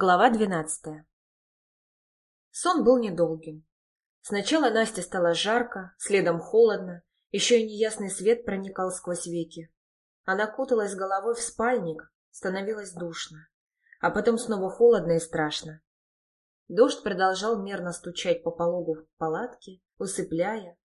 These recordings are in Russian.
Глава двенадцатая Сон был недолгим. Сначала Насте стало жарко, следом холодно, еще и неясный свет проникал сквозь веки. Она куталась головой в спальник, становилось душно, а потом снова холодно и страшно. Дождь продолжал мерно стучать по пологу в палатке, усыпляя.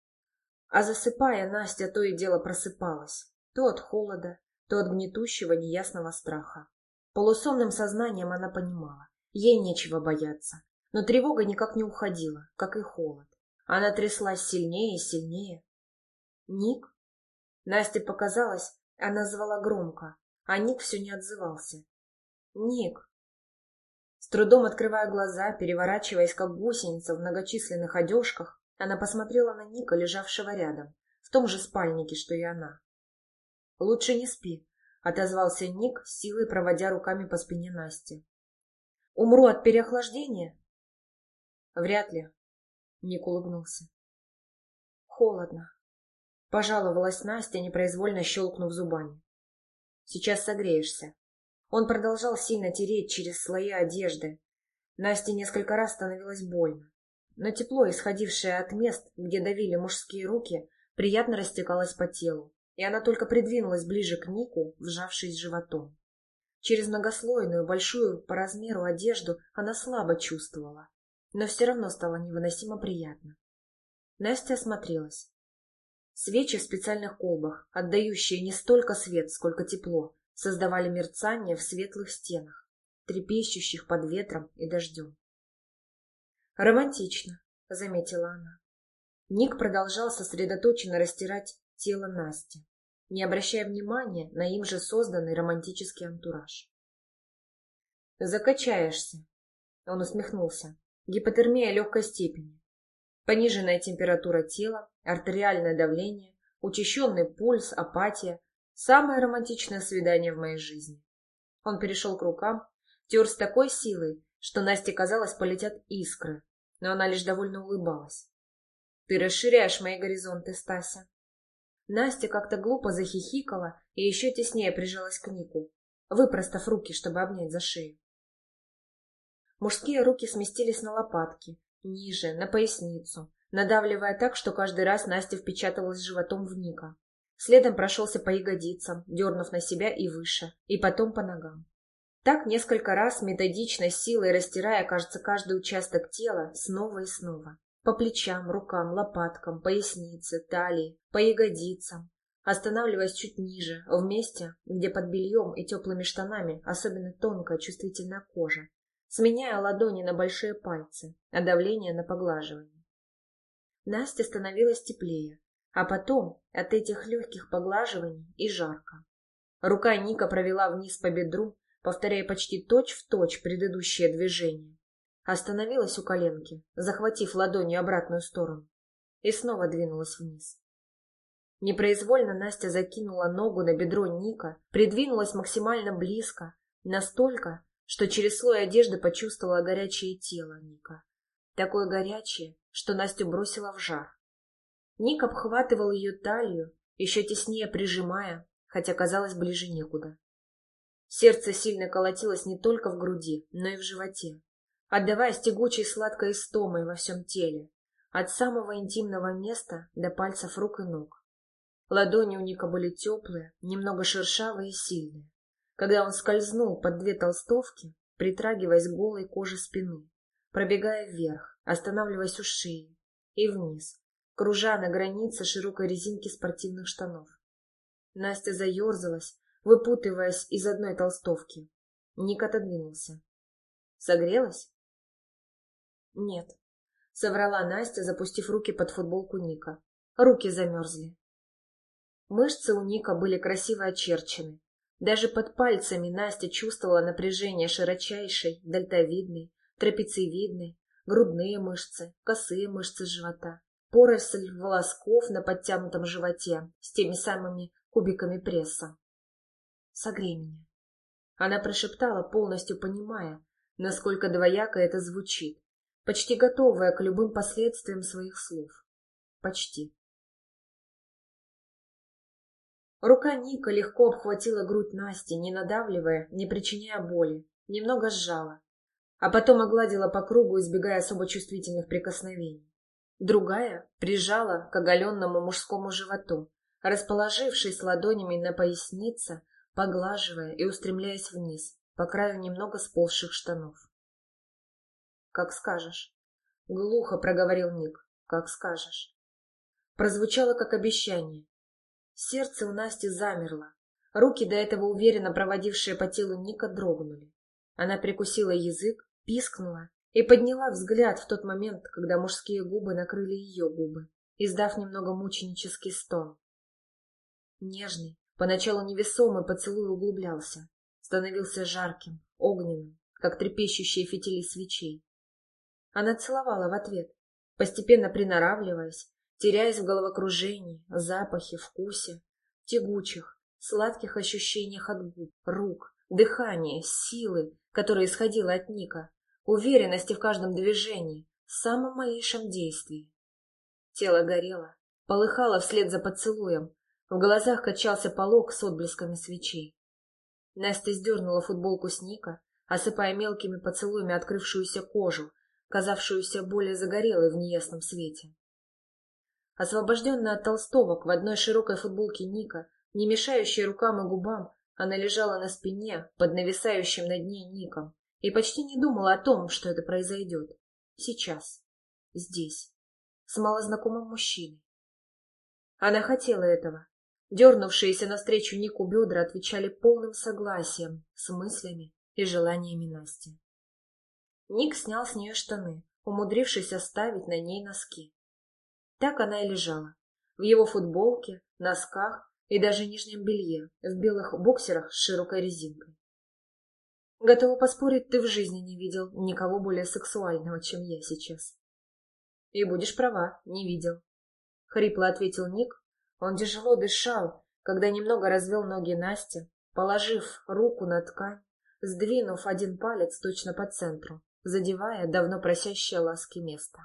А засыпая, Настя то и дело просыпалась, то от холода, то от гнетущего неясного страха. Полусонным сознанием она понимала, ей нечего бояться, но тревога никак не уходила, как и холод. Она тряслась сильнее и сильнее. «Ник?» Насте показалось, она звала громко, а Ник все не отзывался. «Ник!» С трудом открывая глаза, переворачиваясь как гусеница в многочисленных одежках, она посмотрела на Ника, лежавшего рядом, в том же спальнике, что и она. «Лучше не спи», — отозвался Ник, силой проводя руками по спине Насти. «Умру от переохлаждения?» «Вряд ли», — Ник улыбнулся. «Холодно», — пожаловалась Настя, непроизвольно щелкнув зубами. «Сейчас согреешься». Он продолжал сильно тереть через слои одежды. Насте несколько раз становилось больно. Но тепло, исходившее от мест, где давили мужские руки, приятно растекалось по телу и она только придвинулась ближе к Нику, вжавшись животом. Через многослойную, большую по размеру одежду она слабо чувствовала, но все равно стало невыносимо приятно. Настя осмотрелась. Свечи в специальных колбах, отдающие не столько свет, сколько тепло, создавали мерцание в светлых стенах, трепещущих под ветром и дождем. «Романтично», — заметила она. Ник продолжал сосредоточенно растирать тело Насти, не обращая внимания на им же созданный романтический антураж. «Закачаешься», — он усмехнулся. «Гипотермия легкой степени. Пониженная температура тела, артериальное давление, учащенный пульс, апатия. Самое романтичное свидание в моей жизни». Он перешел к рукам, тер с такой силой, что Насте казалось, полетят искры, но она лишь довольно улыбалась. «Ты расширяешь мои горизонты, Стася», Настя как-то глупо захихикала и еще теснее прижалась к Нику, выпростав руки, чтобы обнять за шею. Мужские руки сместились на лопатки, ниже, на поясницу, надавливая так, что каждый раз Настя впечаталась животом в Ника. Следом прошелся по ягодицам, дернув на себя и выше, и потом по ногам. Так несколько раз, методично, силой растирая, кажется, каждый участок тела снова и снова. По плечам, рукам, лопаткам, пояснице, талии, по ягодицам, останавливаясь чуть ниже, в месте, где под бельем и теплыми штанами особенно тонкая чувствительная кожа, сменяя ладони на большие пальцы, а давление на поглаживание. Насте становилось теплее, а потом от этих легких поглаживаний и жарко. Рука Ника провела вниз по бедру, повторяя почти точь-в-точь точь предыдущее движение, Остановилась у коленки, захватив ладонью обратную сторону, и снова двинулась вниз. Непроизвольно Настя закинула ногу на бедро Ника, придвинулась максимально близко, настолько, что через слой одежды почувствовала горячее тело Ника. Такое горячее, что Настю бросила в жар. Ник обхватывал ее талию, еще теснее прижимая, хотя казалось ближе некуда. Сердце сильно колотилось не только в груди, но и в животе отдаваясь тягучей сладкой истомой во всем теле, от самого интимного места до пальцев рук и ног. Ладони у Ника были теплые, немного шершавые и сильные. Когда он скользнул под две толстовки, притрагиваясь к голой коже спины, пробегая вверх, останавливаясь у шеи и вниз, кружа на границе широкой резинки спортивных штанов. Настя заерзалась, выпутываясь из одной толстовки. Ник отодвинулся. Согрелась? «Нет», — соврала Настя, запустив руки под футболку Ника. Руки замерзли. Мышцы у Ника были красиво очерчены. Даже под пальцами Настя чувствовала напряжение широчайшей, дельтовидной, трапециевидной, грудные мышцы, косые мышцы живота, поросль волосков на подтянутом животе с теми самыми кубиками пресса. «Согрей меня». Она прошептала, полностью понимая, насколько двояко это звучит почти готовая к любым последствиям своих слов. Почти. Рука Ника легко обхватила грудь Насти, не надавливая, не причиняя боли, немного сжала. а потом огладила по кругу, избегая особо чувствительных прикосновений. Другая прижала к оголенному мужскому животу, расположившись ладонями на пояснице, поглаживая и устремляясь вниз, по краю немного сползших штанов. «Как скажешь», — глухо проговорил Ник, — «как скажешь». Прозвучало как обещание. Сердце у Насти замерло, руки, до этого уверенно проводившие по телу Ника, дрогнули. Она прикусила язык, пискнула и подняла взгляд в тот момент, когда мужские губы накрыли ее губы, издав немного мученический стон. Нежный, поначалу невесомый поцелуй углублялся, становился жарким, огненным, как трепещущие фитили свечей. Она целовала в ответ, постепенно приноравливаясь, теряясь в головокружении, запахе, вкусе, тягучих, сладких ощущениях от губ, рук, дыхания, силы, которая исходила от Ника, уверенности в каждом движении, самом малейшем действии. Тело горело, полыхало вслед за поцелуем, в глазах качался полог с отблесками свечей. Настя сдернула футболку с Ника, осыпая мелкими поцелуями открывшуюся кожу, казавшуюся более загорелой в неясном свете. Освобожденная от толстовок в одной широкой футболке Ника, не мешающей рукам и губам, она лежала на спине под нависающим над ней Ником и почти не думала о том, что это произойдет. Сейчас. Здесь. С малознакомым мужчиной. Она хотела этого. Дернувшиеся навстречу Нику бедра отвечали полным согласием с мыслями и желаниями Насти. Ник снял с нее штаны, умудрившись оставить на ней носки. Так она и лежала. В его футболке, носках и даже нижнем белье, в белых боксерах с широкой резинкой. Готова поспорить, ты в жизни не видел никого более сексуального, чем я сейчас. И будешь права, не видел. Хрипло ответил Ник. Он тяжело дышал, когда немного развел ноги Насти, положив руку на ткань, сдвинув один палец точно по центру, задевая давно просящее ласки место.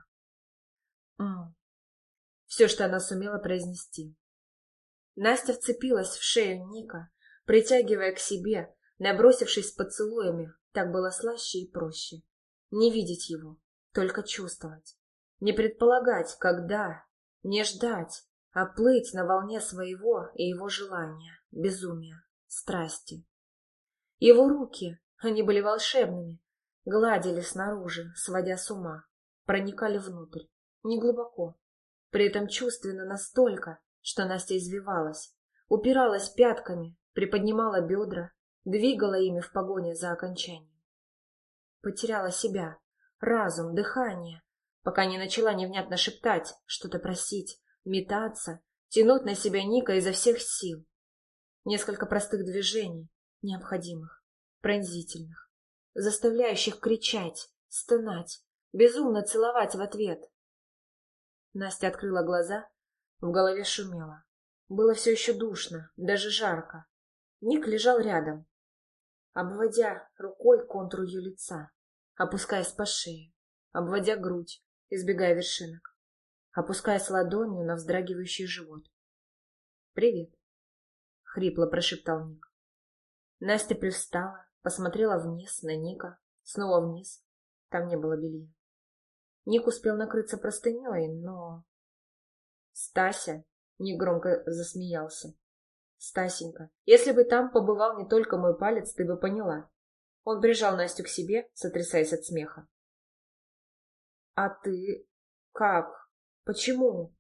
«М-м». Все, что она сумела произнести. Настя вцепилась в шею Ника, притягивая к себе, набросившись поцелуями, так было слаще и проще. Не видеть его, только чувствовать. Не предполагать, когда, не ждать, а плыть на волне своего и его желания, безумия, страсти. Его руки, они были волшебными, гладили снаружи, сводя с ума, проникали внутрь, неглубоко, при этом чувственно настолько, что Настя извивалась, упиралась пятками, приподнимала бедра, двигала ими в погоне за окончанием. Потеряла себя, разум, дыхание, пока не начала невнятно шептать, что-то просить, метаться, тянуть на себя Ника изо всех сил. Несколько простых движений, необходимых, пронзительных, заставляющих кричать, стонать, безумно целовать в ответ. Настя открыла глаза в голове шумело. Было все еще душно, даже жарко. Ник лежал рядом, обводя рукой контур ее лица, опускаясь по шее, обводя грудь, избегая вершинок, опускаясь ладонью на вздрагивающий живот. «Привет», — хрипло прошептал Ник. Настя привстала, посмотрела вниз на Ника, снова вниз. Там не было белья. Ник успел накрыться простыней, но Стася негромко засмеялся. Стасенька, если бы там побывал не только мой палец, ты бы поняла. Он прижал Настю к себе, сотрясаясь от смеха. А ты как? Почему?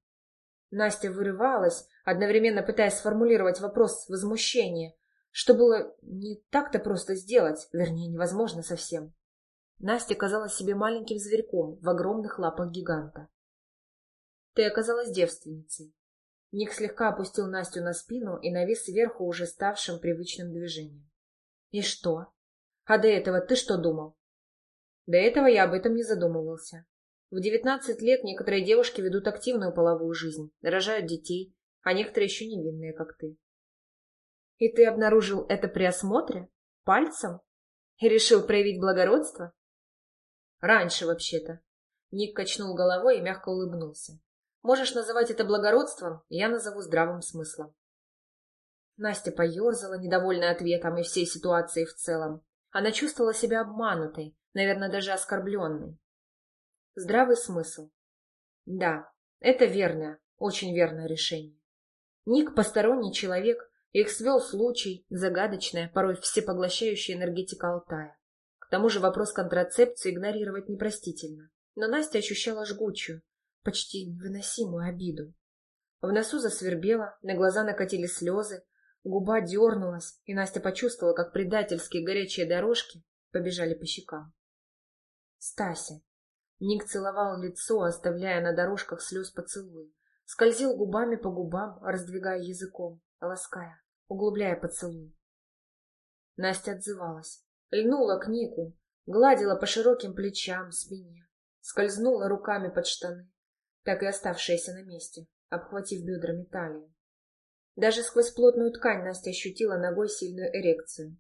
Настя вырывалась, одновременно пытаясь сформулировать вопрос возмущения, что было не так-то просто сделать, вернее, невозможно совсем. Настя казалась себе маленьким зверьком в огромных лапах гиганта. Ты оказалась девственницей. Ник слегка опустил Настю на спину и навис сверху уже ставшим привычным движением. И что? А до этого ты что думал? До этого я об этом не задумывался. В девятнадцать лет некоторые девушки ведут активную половую жизнь, рожают детей, а некоторые еще невинные, как ты. И ты обнаружил это при осмотре? Пальцем? И решил проявить благородство? Раньше, вообще-то. Ник качнул головой и мягко улыбнулся. Можешь называть это благородством, я назову здравым смыслом. Настя поерзала, недовольная ответом и всей ситуацией в целом. Она чувствовала себя обманутой, наверное, даже оскорбленный. Здравый смысл. Да, это верное, очень верное решение. Ник – посторонний человек, их свел случай, загадочная, порой всепоглощающая энергетика Алтая. К тому же вопрос контрацепции игнорировать непростительно. Но Настя ощущала жгучую, почти невыносимую обиду. В носу засвербело, на глаза накатили слезы, губа дернулась, и Настя почувствовала, как предательские горячие дорожки побежали по щекам. Стася. Ник целовал лицо, оставляя на дорожках слез поцелуи. Скользил губами по губам, раздвигая языком, лаская, углубляя поцелуй. Настя отзывалась, льнула к Нику, гладила по широким плечам, спине, скользнула руками под штаны, так и оставшиеся на месте, обхватив бедрами талию. Даже сквозь плотную ткань Настя ощутила ногой сильную эрекцию.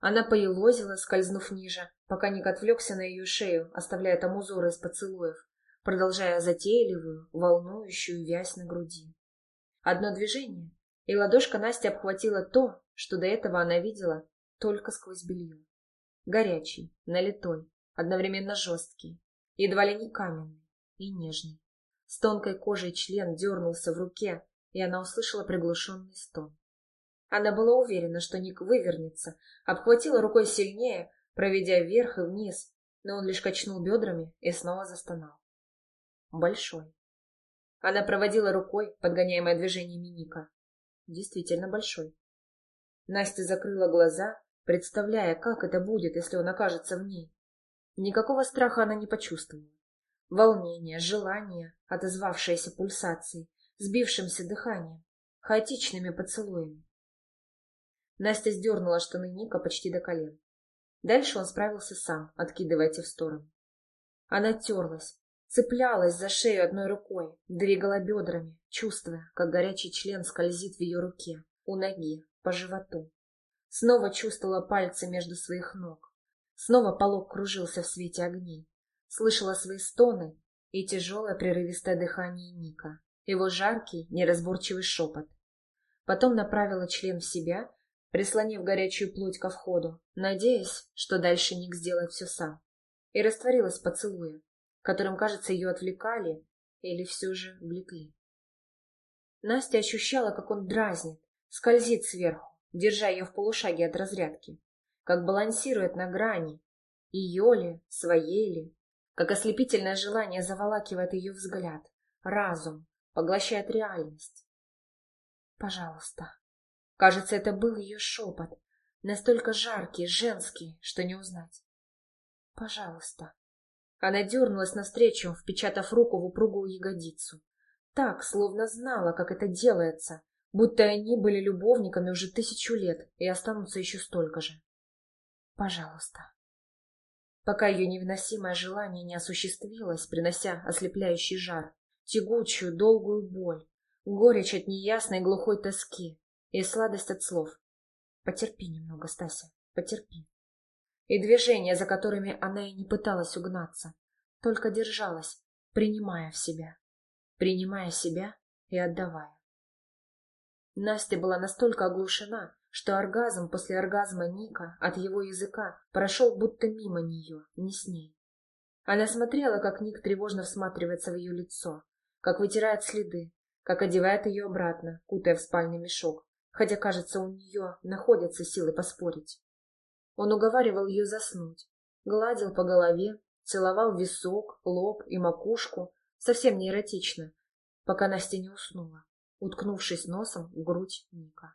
Она поелозила, скользнув ниже, пока Ник отвлекся на ее шею, оставляя там узоры из поцелуев, продолжая затейливую, волнующую вязь на груди. Одно движение, и ладошка Насти обхватила то, что до этого она видела только сквозь белье. Горячий, налитой, одновременно жесткий, едва ли не каменный и нежный. С тонкой кожей член дернулся в руке, и она услышала приглушенный стон. Она была уверена, что Ник вывернется, обхватила рукой сильнее, проведя вверх и вниз, но он лишь качнул бедрами и снова застонал. Большой. Она проводила рукой, подгоняемая движениями Ника. Действительно большой. Настя закрыла глаза, представляя, как это будет, если он окажется в ней. Никакого страха она не почувствовала. Волнение, желание, отозвавшееся пульсацией, сбившимся дыханием, хаотичными поцелуями. Настя сдернула штаны Ника почти до колен. Дальше он справился сам, откидывая те в сторону. Она терлась, цеплялась за шею одной рукой, двигала бедрами, чувствуя, как горячий член скользит в ее руке, у ноги, по животу. Снова чувствовала пальцы между своих ног. Снова полог кружился в свете огней. Слышала свои стоны и тяжелое прерывистое дыхание Ника, его жаркий, неразборчивый шепот. Потом направила член в себя прислонив горячую плоть ко входу, надеясь, что дальше Ник сделает все сам, и растворилась поцелуя, которым, кажется, ее отвлекали или все же влекли. Настя ощущала, как он дразнит, скользит сверху, держа ее в полушаге от разрядки, как балансирует на грани, ее ли, своей ли, как ослепительное желание заволакивает ее взгляд, разум, поглощает реальность. «Пожалуйста», Кажется, это был ее шепот, настолько жаркий, женский, что не узнать. «Пожалуйста». Она дернулась навстречу, впечатав руку в упругую ягодицу. Так, словно знала, как это делается, будто они были любовниками уже тысячу лет и останутся еще столько же. «Пожалуйста». Пока ее невыносимое желание не осуществилось, принося ослепляющий жар, тягучую, долгую боль, горечь от неясной глухой тоски, и сладость от слов. Потерпи немного, Стася, потерпи. И движения, за которыми она и не пыталась угнаться, только держалась, принимая в себя, принимая себя и отдавая. Настя была настолько оглушена, что оргазм после оргазма Ника от его языка прошел будто мимо нее, не с ней. Она смотрела, как Ник тревожно всматривается в ее лицо, как вытирает следы, как одевает ее обратно, кутая в спальный мешок, хотя, кажется, у нее находятся силы поспорить. Он уговаривал ее заснуть, гладил по голове, целовал висок, лоб и макушку, совсем не эротично, пока Настя не уснула, уткнувшись носом в грудь Ника.